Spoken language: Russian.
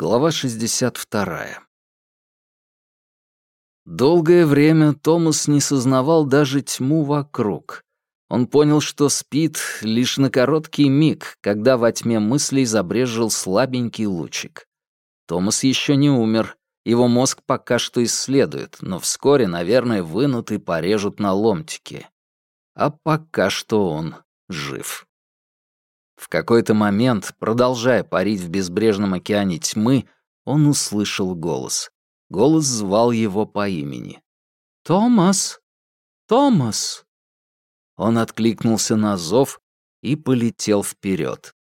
Глава 62. Долгое время Томас не сознавал даже тьму вокруг. Он понял, что спит лишь на короткий миг, когда во тьме мыслей забрежил слабенький лучик. Томас еще не умер, его мозг пока что исследует, но вскоре, наверное, вынут и порежут на ломтики. А пока что он жив. В какой-то момент, продолжая парить в безбрежном океане тьмы, он услышал голос. Голос звал его по имени. «Томас! Томас!» Он откликнулся на зов и полетел вперед.